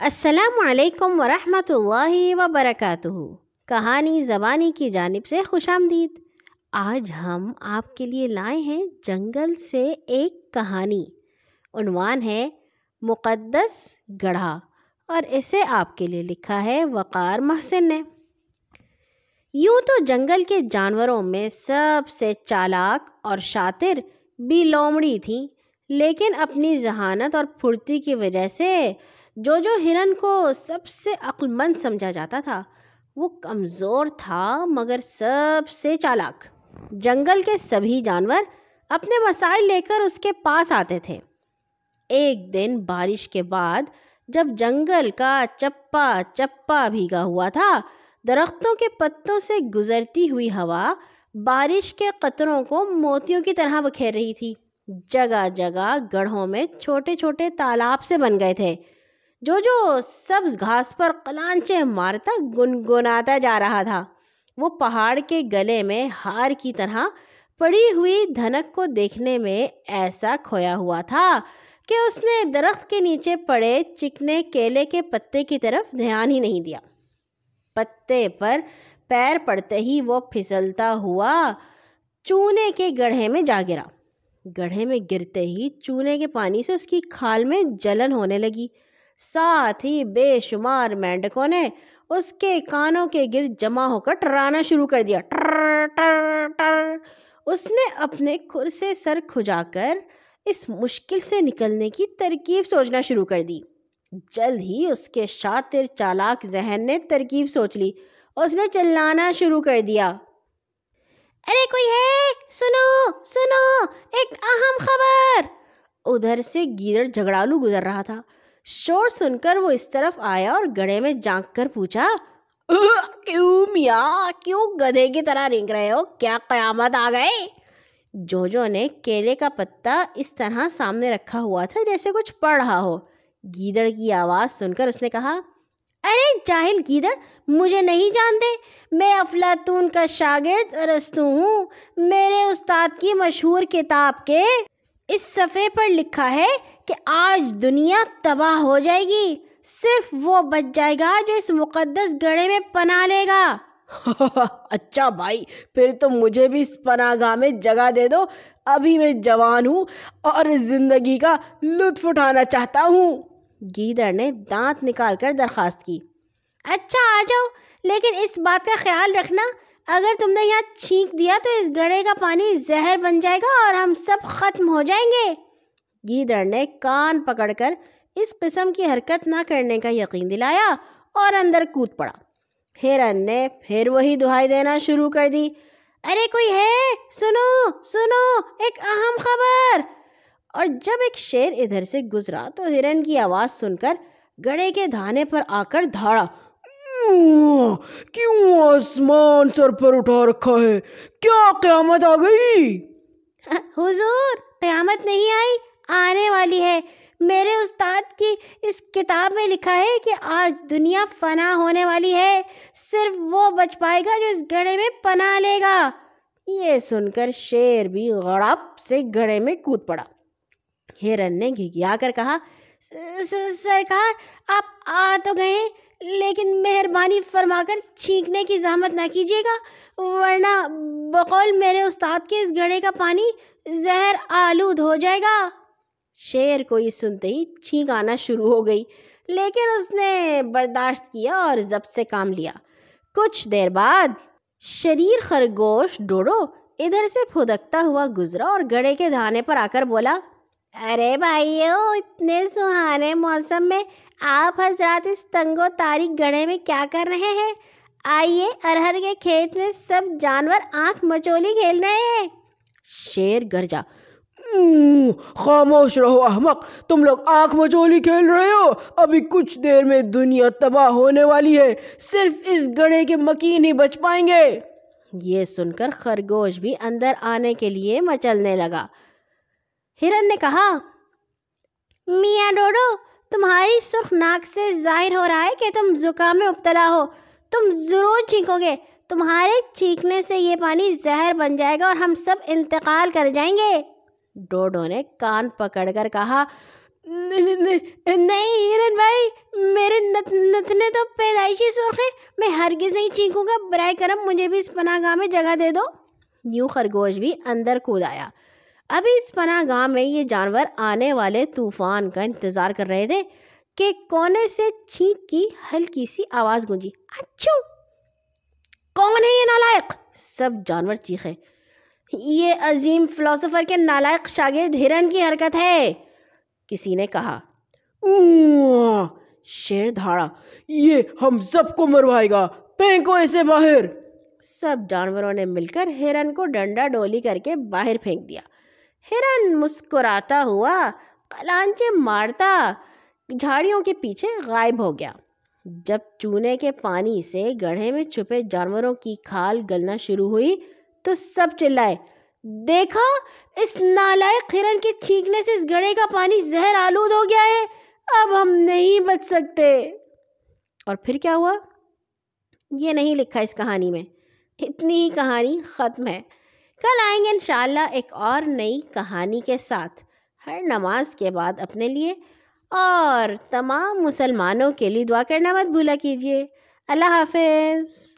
السلام علیکم ورحمۃ اللہ وبرکاتہ۔ کہانی زبانی کی جانب سے خوش آمدید۔ آج ہم آپ کے لیے لائے ہیں جنگل سے ایک کہانی۔ عنوان ہے مقدس گڑھا اور اسے آپ کے لیے لکھا ہے وقار محسن نے۔ یوں تو جنگل کے جانوروں میں سب سے چالاک اور شاطر بھی لومڑی تھیں، لیکن اپنی ذہانت اور پھرتی کی وجہ سے جو جو ہرن کو سب سے عقلمند سمجھا جاتا تھا، وہ کمزور تھا مگر سب سے چالاک۔ جنگل کے سبھی جانور اپنے مسائل لے کر اس کے پاس آتے تھے۔ ایک دن بارش کے بعد جب جنگل کا چپا چپا بھیگا ہوا تھا، درختوں کے پتوں سے گزرتی ہوئی ہوا بارش کے قطروں کو موتیوں کی طرح بکھیر رہی تھی۔ جگہ جگہ گڑھوں میں چھوٹے چھوٹے تالاب سے بن گئے تھے۔ جو جو سبز گھاس پر قلانچے مارتا گنگناتا جا رہا تھا، وہ پہاڑ کے گلے میں ہار کی طرح پڑی ہوئی دھنک کو دیکھنے میں ایسا کھویا ہوا تھا کہ اس نے درخت کے نیچے پڑے چکنے کیلے کے پتے کی طرف دھیان ہی نہیں دیا۔ پتے پر پیر پڑتے ہی وہ پھسلتا ہوا چونے کے گڑھے میں جا گرا۔ گڑھے میں گرتے ہی چونے کے پانی سے اس کی کھال میں جلن ہونے لگی۔ ساتھ ہی بے شمار مینڈکوں نے اس کے کانوں کے گرد جمع ہو کر ٹرانا شروع کر دیا۔ ٹر ٹر ٹر۔ اس نے اپنے کھر سے سر کھجا کر اس مشکل سے نکلنے کی ترکیب سوچنا شروع کر دی۔ جلد ہی اس کے شاطر چالاک ذہن نے ترکیب سوچ لی۔ اس نے چلانا شروع کر دیا۔ ارے کوئی ہے؟ سنو سنو، ایک اہم خبر۔ ادھر سے گیدڑ جھگڑالو گزر رہا تھا۔ شور سن کر وہ اس طرف آیا اور گڑے میں جانک کر پوچھا کیوں میاں؟ کیوں گدھے کی طرح رنگ رہے ہو؟ کیا قیامت آ گئے؟ جو جو نے کیلے کا پتا اس طرح سامنے رکھا ہوا تھا جیسے کچھ پڑھ رہا ہو۔ گیدڑ کی آواز سن کر اس نے کہا، ارے جاہل گیدڑ، مجھے نہیں جانتے۔ میں افلاطون کا شاگرد ارستو ہوں۔ میرے استاد کی مشہور کتاب کے اس صفحے پر لکھا ہے کہ آج دنیا تباہ ہو جائے گی، صرف وہ بچ جائے گا جو اس مقدس گڑھے میں پناہ لے گا۔ اچھا بھائی، پھر تو مجھے بھی اس پناہ گاہ میں جگہ دے دو۔ ابھی میں جوان ہوں اور زندگی کا لطف اٹھانا چاہتا ہوں۔ گیدڑ نے دانت نکال کر درخواست کی۔ اچھا آ جاؤ، لیکن اس بات کا خیال رکھنا، اگر تم نے یہاں چھینک دیا تو اس گڑھے کا پانی زہر بن جائے گا اور ہم سب ختم ہو جائیں گے۔ گیدڑ نے کان پکڑ کر اس قسم کی حرکت نہ کرنے کا یقین دلایا اور اندر کود پڑا۔ ہرن نے پھر وہی دہائی دینا شروع کر دی۔ ارے کوئی ہے؟ سنو سنو، ایک اہم خبر۔ اور جب ایک شیر ادھر سے گزرا تو ہرن کی آواز سن کر گڑے کے دھانے پر آ کر دھاڑا۔ کیوں آسمان سر پر اٹھا رکھا ہے؟ کیا قیامت آ گئی؟ حضور، قیامت نہیں آئی۔ آنے والی ہے۔ میرے استاد کی اس کتاب میں لکھا ہے کہ آج دنیا فنا ہونے والی ہے۔ صرف وہ بچ پائے گا جو اس گڑھے میں پناہ لے گا۔ یہ سن کر شیر بھی غڑپ سے گڑھے میں کود پڑا۔ ہرن نے گھگیا کر کہا سرکار آپ آ تو گئے لیکن مہربانی فرما کر چھینکنے کی زحمت نہ کیجیے گا، ورنہ بقول میرے استاد کے اس گھڑے کا پانی زہر آلود ہو جائے گا۔ شیر کو یہ سنتے ہی چھینک آنا شروع ہو گئی، لیکن اس نے برداشت کیا اور ضبط سے کام لیا۔ کچھ دیر بعد شریر خرگوش ڈوڑو ادھر سے پھدکتا ہوا گزرا اور گڑے کے دھانے پر آ کر بولا، ارے بھائیو، اتنے سہانے موسم میں آپ حضرات اس تنگ و تاریخ گڑھے میں کیا کر رہے ہیں؟ آئیے ارہر کے کھیت میں سب جانور آنکھ مچولی کھیل رہے ہیں۔ شیر گرجا خاموش رہو احمق، تم لوگ آنکھ مچولی کھیل رہے ہو۔ ابھی کچھ دیر میں دنیا تباہ ہونے والی ہے۔ صرف اس گڑھے کے مکین ہی بچ پائیں گے۔ یہ سن کر خرگوش بھی اندر آنے کے لیے مچلنے لگا۔ ہرن نے کہا، میاں ڈوڈو، تمہاری سرخ ناک سے ظاہر ہو رہا ہے کہ تم زکام میں مبتلا ہو۔ تم ضرور چھینکو گے۔ تمہارے چھینکنے سے یہ پانی زہر بن جائے گا اور ہم سب انتقال کر جائیں گے۔ ڈوڈو نے کان پکڑ کر کہا نہیں ہرن بھائی میرے نتنے تو پیدائشی سرخ ہیں میں ہرگز نہیں چینکوں گا برائے کرم مجھے بھی اس پناہ گاہ میں جگہ دے دو یوں خرگوش بھی اندر کود آیا ابھی اس پناہ گاہ میں یہ جانور آنے والے طوفان کا انتظار کر رہے تھے کہ کونے سے چھینک کی ہلکی سی آواز گونجی اچھو کون ہے یہ نالائق سب جانور چیخے یہ عظیم فلاسفر کے نالائق شاگرد ہرن کی حرکت ہے۔ کسی نے کہا شیر دھاڑا، یہ ہم سب کو مروائے گا پھینکو اسے باہر۔ سب جانوروں نے مل کر ہرن کو ڈنڈا ڈولی کر کے باہر پھینک دیا۔ ہرن مسکراتا ہوا کلانچے مارتا، جھاڑیوں کے پیچھے غائب ہو گیا۔ جب چونے کے پانی سے گڑھے میں چھپے جانوروں کی کھال گلنا شروع ہوئی تو سب چلائے۔ دیکھا، اس نالائق ہرن کے چھینکنے سے اس گڑھے کا پانی زہر آلود ہو گیا ہے۔ اب ہم نہیں بچ سکتے۔ اور پھر کیا ہوا؟ یہ نہیں لکھا اس کہانی میں۔ اتنی ہی کہانی ختم ہے۔ کل آئیں گے انشاءاللہ ایک اور نئی کہانی کے ساتھ۔ ہر نماز کے بعد اپنے لیے۔ اور تمام مسلمانوں کے لیے دعا کرنا مت بھولا کیجیے اللہ حافظ۔